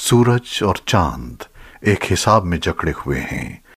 सूरज और चाँद एक हिसाब में जकड़े हुए हैं।